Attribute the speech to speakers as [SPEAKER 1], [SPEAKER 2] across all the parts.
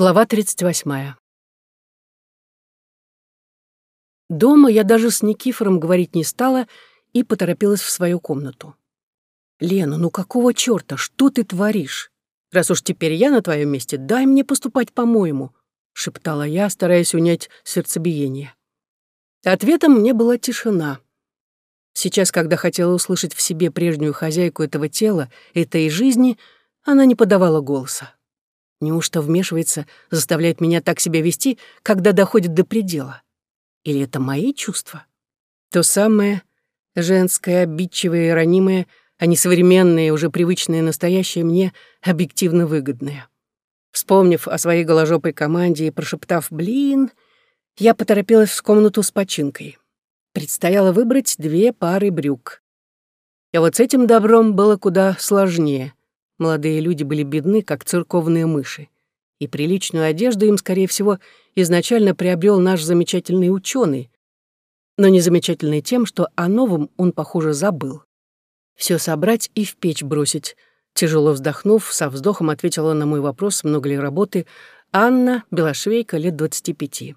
[SPEAKER 1] Глава 38. Дома я даже с Никифором говорить не стала и поторопилась в свою комнату. «Лена, ну какого чёрта? Что ты творишь? Раз уж теперь я на твоем месте, дай мне поступать по-моему», — шептала я, стараясь унять сердцебиение. Ответом мне была тишина. Сейчас, когда хотела услышать в себе прежнюю хозяйку этого тела, этой жизни, она не подавала голоса. Неужто вмешивается, заставляет меня так себя вести, когда доходит до предела? Или это мои чувства? То самое женское, обидчивое и ранимое, а не современное, уже привычное настоящее мне объективно выгодное. Вспомнив о своей голожопой команде и прошептав «блин», я поторопилась в комнату с починкой. Предстояло выбрать две пары брюк. И вот с этим добром было куда сложнее. Молодые люди были бедны, как церковные мыши. И приличную одежду им, скорее всего, изначально приобрел наш замечательный ученый, но не замечательный тем, что о новом он, похоже, забыл. Все собрать и в печь бросить. Тяжело вздохнув, со вздохом ответила на мой вопрос, много ли работы, Анна, белошвейка, лет двадцати пяти.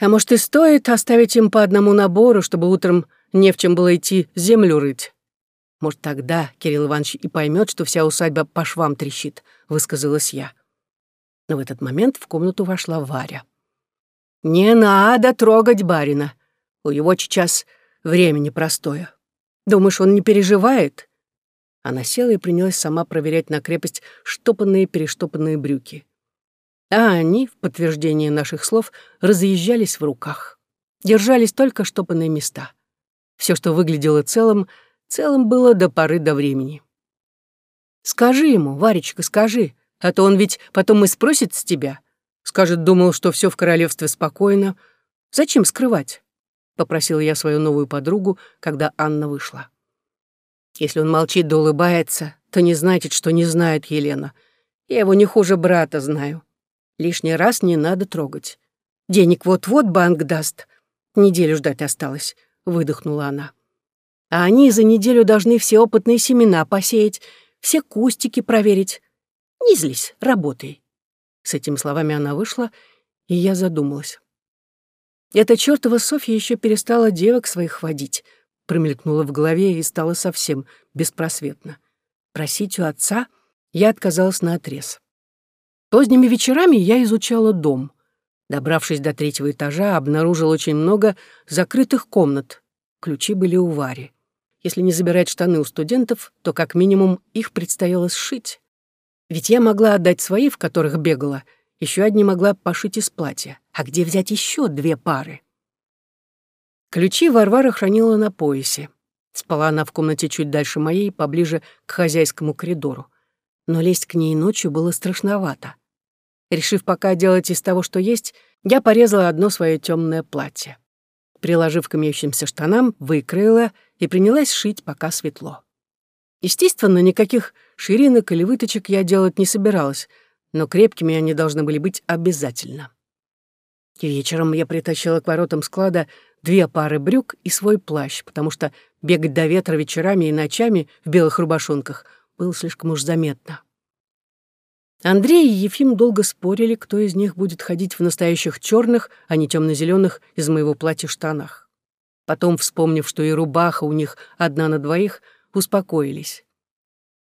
[SPEAKER 1] А может, и стоит оставить им по одному набору, чтобы утром не в чем было идти землю рыть? Может, тогда Кирилл Иванович и поймет, что вся усадьба по швам трещит, высказалась я. Но в этот момент в комнату вошла Варя. «Не надо трогать барина. У его сейчас времени простое. Думаешь, он не переживает?» Она села и принялась сама проверять на крепость штопанные-перештопанные брюки. А они, в подтверждение наших слов, разъезжались в руках. Держались только штопанные места. Все, что выглядело целым, целым было до поры до времени. «Скажи ему, Варечка, скажи, а то он ведь потом и спросит с тебя. Скажет, думал, что все в королевстве спокойно. Зачем скрывать?» — попросила я свою новую подругу, когда Анна вышла. «Если он молчит да улыбается, то не значит, что не знает Елена. Я его не хуже брата знаю. Лишний раз не надо трогать. Денег вот-вот банк даст. Неделю ждать осталось», — выдохнула она а они за неделю должны все опытные семена посеять, все кустики проверить. Не злись, работай. С этими словами она вышла, и я задумалась. Эта чертова Софья еще перестала девок своих водить, промелькнула в голове и стала совсем беспросветно. Просить у отца я отказалась на отрез. Поздними вечерами я изучала дом. Добравшись до третьего этажа, обнаружил очень много закрытых комнат. Ключи были у Вари. Если не забирать штаны у студентов, то как минимум их предстояло сшить. Ведь я могла отдать свои, в которых бегала, еще одни могла пошить из платья. А где взять еще две пары? Ключи Варвара хранила на поясе. Спала она в комнате чуть дальше моей, поближе к хозяйскому коридору. Но лезть к ней ночью было страшновато. Решив пока делать из того, что есть, я порезала одно свое темное платье приложив к имеющимся штанам, выкроила и принялась шить, пока светло. Естественно, никаких ширинок или выточек я делать не собиралась, но крепкими они должны были быть обязательно. И вечером я притащила к воротам склада две пары брюк и свой плащ, потому что бегать до ветра вечерами и ночами в белых рубашонках было слишком уж заметно. Андрей и Ефим долго спорили, кто из них будет ходить в настоящих черных, а не темно-зеленых из моего платья штанах. Потом, вспомнив, что и рубаха у них одна на двоих, успокоились.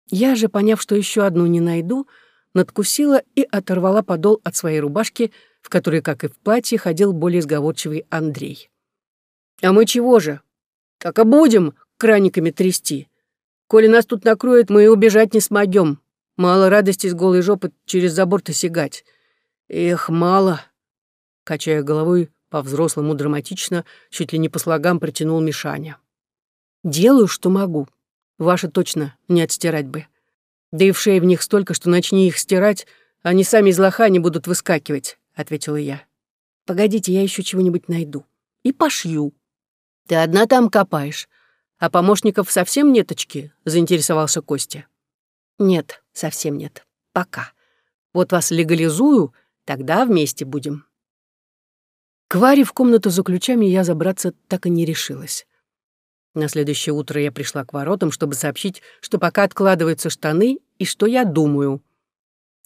[SPEAKER 1] Я же, поняв, что еще одну не найду, надкусила и оторвала подол от своей рубашки, в которой, как и в платье, ходил более сговорчивый Андрей. «А мы чего же? Так и будем краниками трясти. Коли нас тут накроет, мы и убежать не смогем», Мало радости с голой жопы через забор-то сигать. Эх, мало. Качая головой, по-взрослому драматично, чуть ли не по слогам протянул Мишаня. «Делаю, что могу. Ваши точно не отстирать бы. Да и в шее в них столько, что начни их стирать, они сами из лоха не будут выскакивать», — ответила я. «Погодите, я еще чего-нибудь найду. И пошью». «Ты одна там копаешь, а помощников совсем неточки?» — заинтересовался Костя. «Нет, совсем нет. Пока. Вот вас легализую, тогда вместе будем». К Варе в комнату за ключами я забраться так и не решилась. На следующее утро я пришла к воротам, чтобы сообщить, что пока откладываются штаны и что я думаю.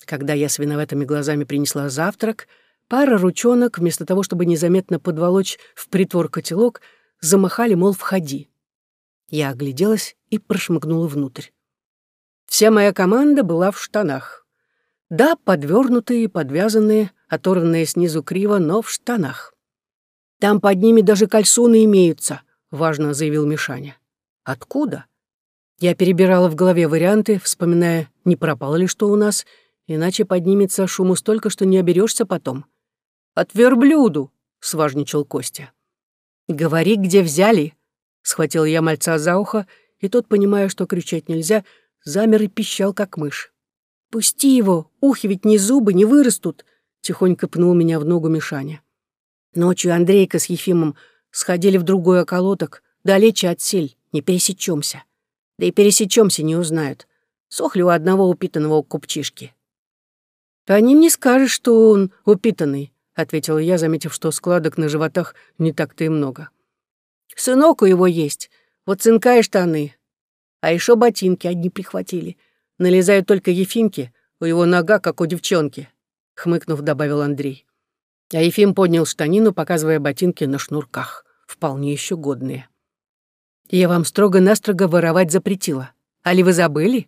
[SPEAKER 1] Когда я с виноватыми глазами принесла завтрак, пара ручонок, вместо того, чтобы незаметно подволочь в притвор котелок, замахали, мол, входи. Я огляделась и прошмыгнула внутрь. Вся моя команда была в штанах. Да, подвернутые, подвязанные, оторванные снизу криво, но в штанах. «Там под ними даже кальсоны имеются», — важно заявил Мишаня. «Откуда?» Я перебирала в голове варианты, вспоминая, не пропало ли что у нас, иначе поднимется шуму столько, что не оберешься потом. «От верблюду», — сважничал Костя. «Говори, где взяли», — схватил я мальца за ухо, и тот, понимая, что кричать нельзя, замер и пищал, как мышь. «Пусти его, ухи ведь не зубы, не вырастут», — тихонько пнул меня в ногу Мишаня. Ночью Андрейка с Ефимом сходили в другой околоток, далече от сель, не пересечемся. Да и пересечемся не узнают. Сохли у одного упитанного купчишки. «По ним не скажешь, что он упитанный», — ответила я, заметив, что складок на животах не так-то и много. «Сынок у его есть, вот цинка и штаны. А еще ботинки одни прихватили. Налезают только Ефимки, у его нога, как у девчонки», — хмыкнув, добавил Андрей. А Ефим поднял штанину, показывая ботинки на шнурках, вполне еще годные. «Я вам строго-настрого воровать запретила. Али вы забыли?»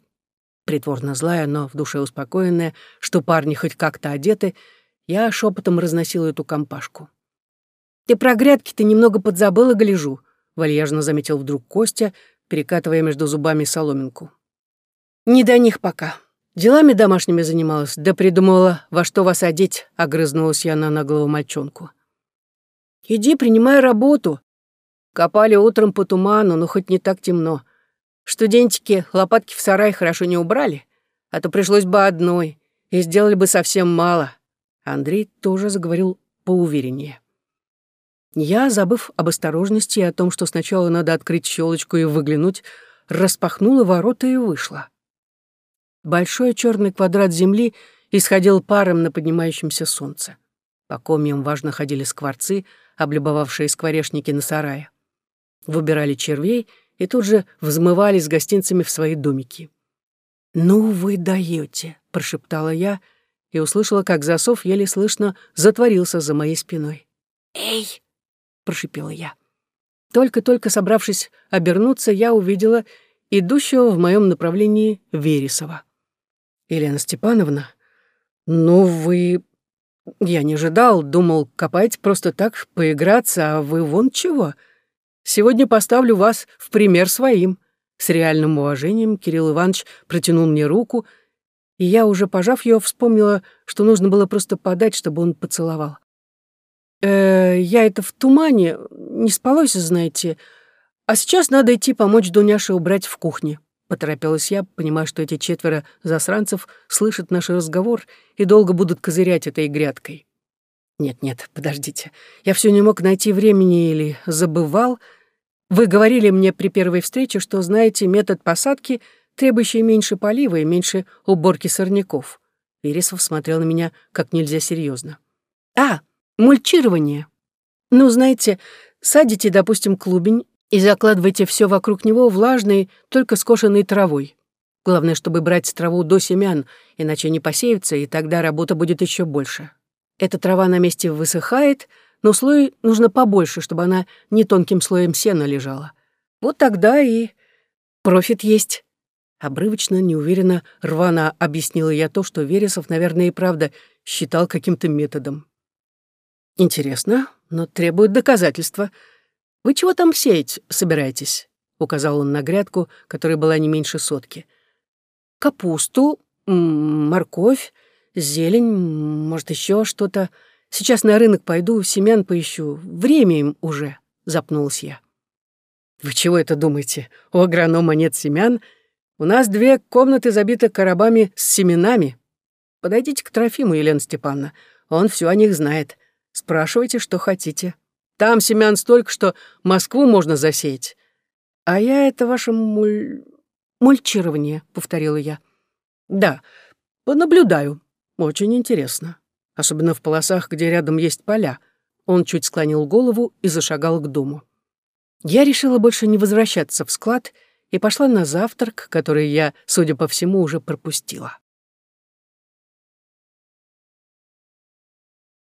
[SPEAKER 1] Притворно злая, но в душе успокоенная, что парни хоть как-то одеты, я шепотом разносила эту компашку. «Ты про грядки-то немного подзабыла, гляжу», — вальяжно заметил вдруг Костя, перекатывая между зубами соломинку. «Не до них пока. Делами домашними занималась, да придумала, во что вас одеть, огрызнулась я на наглого мальчонку. Иди, принимай работу. Копали утром по туману, но хоть не так темно. Студентики лопатки в сарай хорошо не убрали, а то пришлось бы одной, и сделали бы совсем мало. Андрей тоже заговорил поувереннее. Я, забыв об осторожности и о том, что сначала надо открыть щелочку и выглянуть, распахнула ворота и вышла. Большой черный квадрат земли исходил паром на поднимающемся солнце. По комьям важно ходили скворцы, облюбовавшие скворечники на сарае. Выбирали червей и тут же взмывали с гостинцами в свои домики. «Ну вы даете, прошептала я и услышала, как засов еле слышно затворился за моей спиной. «Эй!» — прошипела я. Только-только собравшись обернуться, я увидела идущего в моем направлении Вересова. Елена Степановна, ну вы... Я не ожидал, думал, копать просто так, поиграться, а вы вон чего. Сегодня поставлю вас в пример своим. С реальным уважением Кирилл Иванович протянул мне руку, и я, уже пожав ее, вспомнила, что нужно было просто подать, чтобы он поцеловал. «Э, я это в тумане, не спалось, знаете, а сейчас надо идти помочь Дуняше убрать в кухне». Поторопилась я, понимая, что эти четверо засранцев слышат наш разговор и долго будут козырять этой грядкой. Нет-нет, подождите. Я все не мог найти времени или забывал. Вы говорили мне при первой встрече, что знаете метод посадки, требующий меньше полива и меньше уборки сорняков. Вересов смотрел на меня как нельзя серьезно. А, мульчирование. Ну, знаете, садите, допустим, клубень, и закладывайте все вокруг него влажной, только скошенной травой. Главное, чтобы брать траву до семян, иначе не посеются, и тогда работа будет еще больше. Эта трава на месте высыхает, но слой нужно побольше, чтобы она не тонким слоем сена лежала. Вот тогда и профит есть. Обрывочно, неуверенно, рвано объяснила я то, что Вересов, наверное, и правда считал каким-то методом. Интересно, но требует доказательства — «Вы чего там сеять собираетесь?» — указал он на грядку, которая была не меньше сотки. «Капусту, морковь, зелень, может, еще что-то. Сейчас на рынок пойду, семян поищу. Время им уже», — запнулась я. «Вы чего это думаете? У агронома нет семян. У нас две комнаты забиты коробами с семенами. Подойдите к Трофиму, Елена Степановна. Он все о них знает. Спрашивайте, что хотите». Там семян столько, что Москву можно засеять. А я это ваше муль... мульчирование, повторила я. Да, понаблюдаю. Очень интересно. Особенно в полосах, где рядом есть поля. Он чуть склонил голову и зашагал к дому. Я решила больше не возвращаться в склад и пошла на завтрак, который я, судя по всему, уже пропустила.